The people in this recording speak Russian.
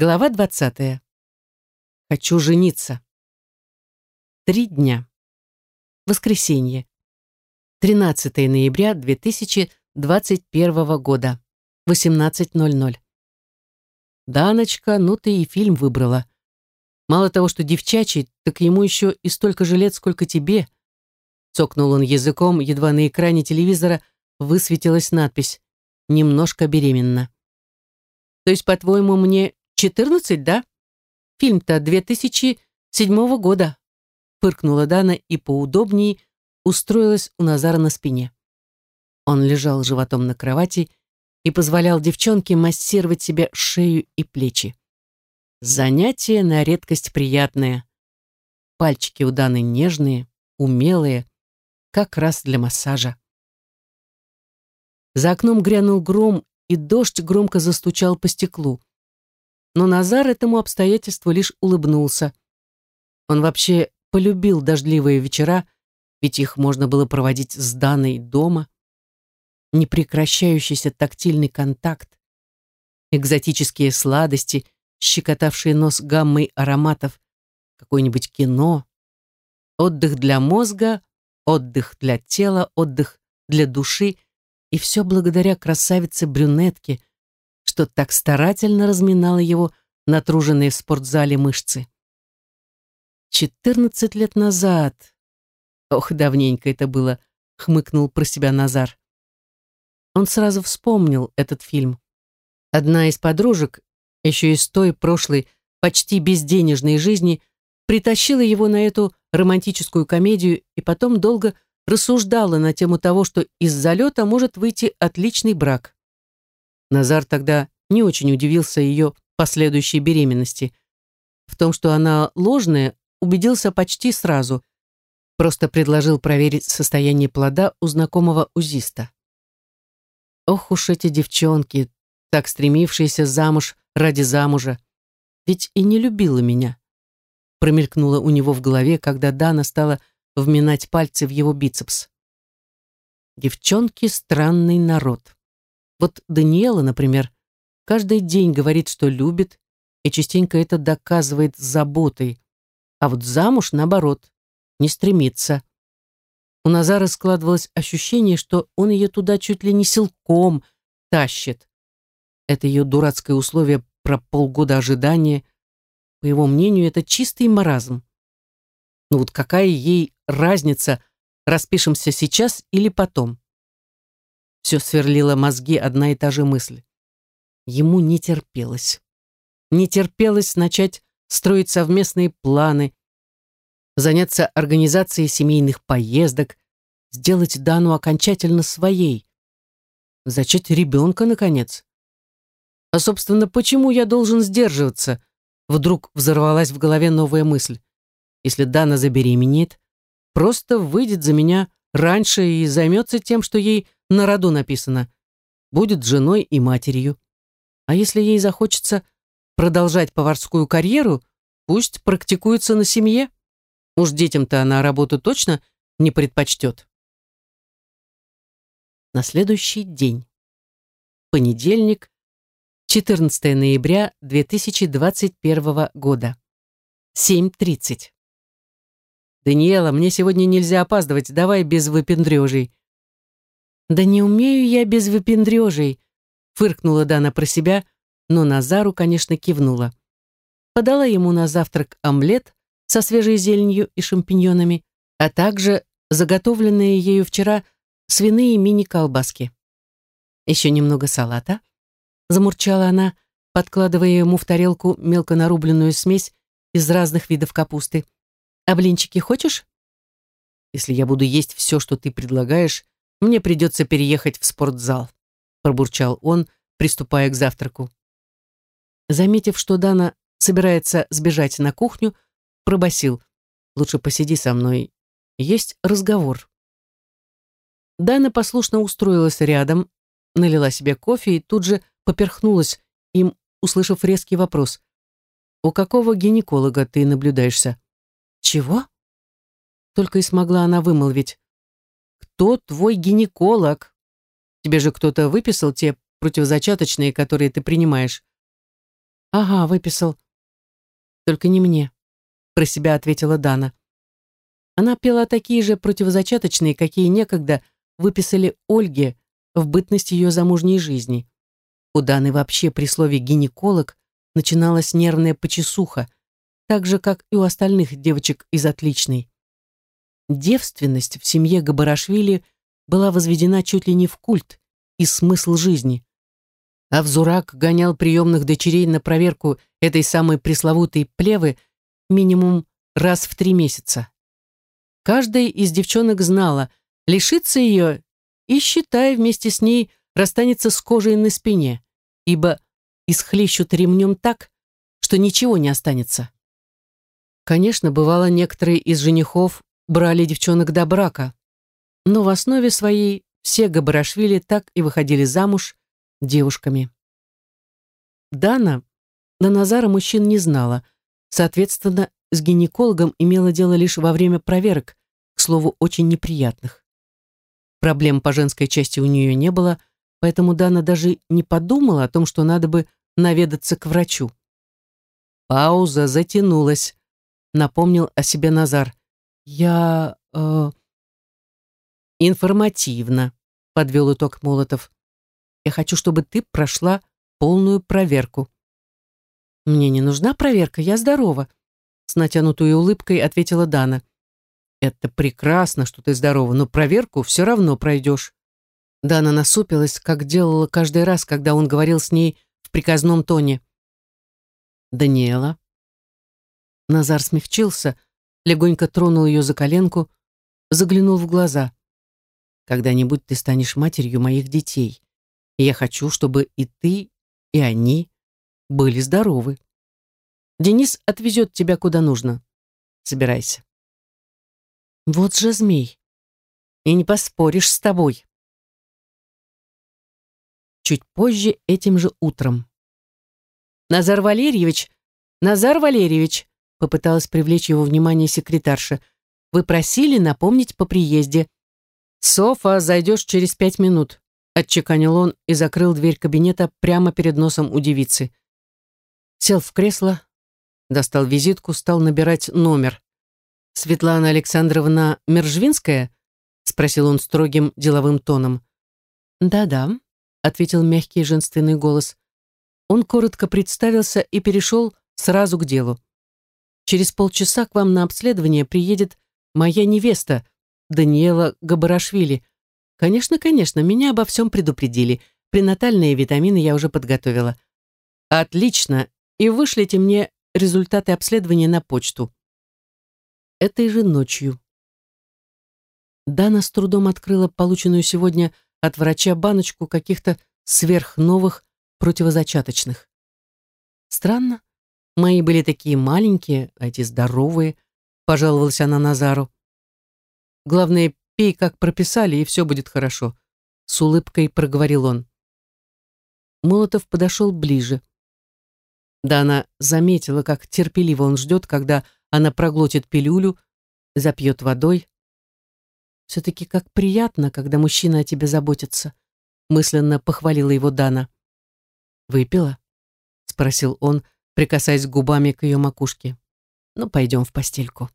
Глава 20. Хочу жениться. Три дня. Воскресенье. 13 ноября 2021 года. 18.00. Даночка, ну ты и фильм выбрала. Мало того, что девчачий, так ему еще и столько же лет, сколько тебе. Цокнул он языком, едва на экране телевизора высветилась надпись «Немножко беременна». То есть, по-твоему, мне 14, да? Фильм-то 2007 года. Фыркнула Дана и поудобнее устроилась у Назара на спине. Он лежал животом на кровати и позволял девчонке массировать себе шею и плечи. Занятие на редкость приятное. Пальчики у Даны нежные, умелые, как раз для массажа. За окном грянул гром, и дождь громко застучал по стеклу но Назар этому обстоятельству лишь улыбнулся. Он вообще полюбил дождливые вечера, ведь их можно было проводить с Даной дома. Непрекращающийся тактильный контакт, экзотические сладости, щекотавшие нос гаммой ароматов, какое-нибудь кино, отдых для мозга, отдых для тела, отдых для души, и все благодаря красавице-брюнетке, что так старательно разминало его натруженные в спортзале мышцы. «Четырнадцать лет назад!» «Ох, давненько это было!» — хмыкнул про себя Назар. Он сразу вспомнил этот фильм. Одна из подружек, еще из той прошлой, почти безденежной жизни, притащила его на эту романтическую комедию и потом долго рассуждала на тему того, что из залета может выйти отличный брак. Назар тогда не очень удивился ее последующей беременности. В том, что она ложная, убедился почти сразу. Просто предложил проверить состояние плода у знакомого узиста. Ох уж эти девчонки, так стремившиеся замуж ради замужа. Ведь и не любила меня. Промелькнуло у него в голове, когда Дана стала вминать пальцы в его бицепс. Девчонки — странный народ. Вот Даниэла, например, каждый день говорит, что любит, и частенько это доказывает заботой. А вот замуж, наоборот, не стремится. У Назара складывалось ощущение, что он ее туда чуть ли не силком тащит. Это ее дурацкое условие про полгода ожидания. По его мнению, это чистый маразм. Ну вот какая ей разница, распишемся сейчас или потом? Все сверлила мозги одна и та же мысль. Ему не терпелось. Не терпелось начать строить совместные планы, заняться организацией семейных поездок, сделать Дану окончательно своей. Зачать ребенка, наконец. А, собственно, почему я должен сдерживаться? Вдруг взорвалась в голове новая мысль. Если Дана забеременеет, просто выйдет за меня раньше и займется тем, что ей на роду написано. Будет женой и матерью. А если ей захочется продолжать поварскую карьеру, пусть практикуется на семье. Уж детям-то она работу точно не предпочтет. На следующий день. Понедельник, 14 ноября 2021 года. 7.30. «Даниэла, мне сегодня нельзя опаздывать, давай без выпендрежей», «Да не умею я без выпендрежей», — фыркнула Дана про себя, но Назару, конечно, кивнула. Подала ему на завтрак омлет со свежей зеленью и шампиньонами, а также заготовленные ею вчера свиные мини-колбаски. «Еще немного салата», — замурчала она, подкладывая ему в тарелку мелко нарубленную смесь из разных видов капусты. «А блинчики хочешь?» «Если я буду есть все, что ты предлагаешь, мне придется переехать в спортзал», пробурчал он, приступая к завтраку. Заметив, что Дана собирается сбежать на кухню, пробасил: «Лучше посиди со мной. Есть разговор». Дана послушно устроилась рядом, налила себе кофе и тут же поперхнулась им, услышав резкий вопрос. «У какого гинеколога ты наблюдаешься?» «Чего?» Только и смогла она вымолвить кто твой гинеколог? Тебе же кто-то выписал те противозачаточные, которые ты принимаешь. Ага, выписал. Только не мне, про себя ответила Дана. Она пила такие же противозачаточные, какие некогда выписали Ольге в бытность ее замужней жизни. У Даны вообще при слове «гинеколог» начиналась нервная почесуха, так же, как и у остальных девочек из отличной. Девственность в семье Габарашвили была возведена чуть ли не в культ и смысл жизни. А Взурак гонял приемных дочерей на проверку этой самой пресловутой плевы минимум раз в три месяца. Каждая из девчонок знала, лишиться ее и, считай, вместе с ней расстанется с кожей на спине, ибо исхлещут ремнем так, что ничего не останется. Конечно, бывало, некоторые из женихов брали девчонок до брака, но в основе своей все Габарашвили так и выходили замуж девушками. Дана на Назара мужчин не знала, соответственно, с гинекологом имела дело лишь во время проверок, к слову, очень неприятных. Проблем по женской части у нее не было, поэтому Дана даже не подумала о том, что надо бы наведаться к врачу. Пауза затянулась, напомнил о себе Назар. «Я... Э, «Информативно», — подвел итог Молотов. «Я хочу, чтобы ты прошла полную проверку». «Мне не нужна проверка, я здорова», — с натянутой улыбкой ответила Дана. «Это прекрасно, что ты здорова, но проверку все равно пройдешь». Дана насупилась, как делала каждый раз, когда он говорил с ней в приказном тоне. «Даниэла». Назар смягчился, легонько тронул ее за коленку, заглянул в глаза. Когда-нибудь ты станешь матерью моих детей. И я хочу, чтобы и ты, и они были здоровы. Денис отвезет тебя куда нужно. Собирайся. Вот же змей. И не поспоришь с тобой. Чуть позже этим же утром. Назар Валерьевич, Назар Валерьевич, попыталась привлечь его внимание секретарша. Вы просили напомнить по приезде. «Софа, зайдешь через пять минут», — отчеканил он и закрыл дверь кабинета прямо перед носом у девицы. Сел в кресло, достал визитку, стал набирать номер. «Светлана Александровна Мержвинская?» — спросил он строгим деловым тоном. «Да-да», — ответил мягкий женственный голос. Он коротко представился и перешел сразу к делу. «Через полчаса к вам на обследование приедет моя невеста, Даниэла Габарашвили. Конечно, конечно, меня обо всем предупредили. Пренатальные витамины я уже подготовила. Отлично. И вышлите мне результаты обследования на почту. Этой же ночью. Дана с трудом открыла полученную сегодня от врача баночку каких-то сверхновых противозачаточных. Странно. Мои были такие маленькие, а эти здоровые, пожаловалась она Назару. Главное, пей, как прописали, и все будет хорошо», — с улыбкой проговорил он. Молотов подошел ближе. Да она заметила, как терпеливо он ждет, когда она проглотит пилюлю, запьет водой. «Все-таки как приятно, когда мужчина о тебе заботится», — мысленно похвалила его Дана. «Выпила?» — спросил он, прикасаясь губами к ее макушке. «Ну, пойдем в постельку».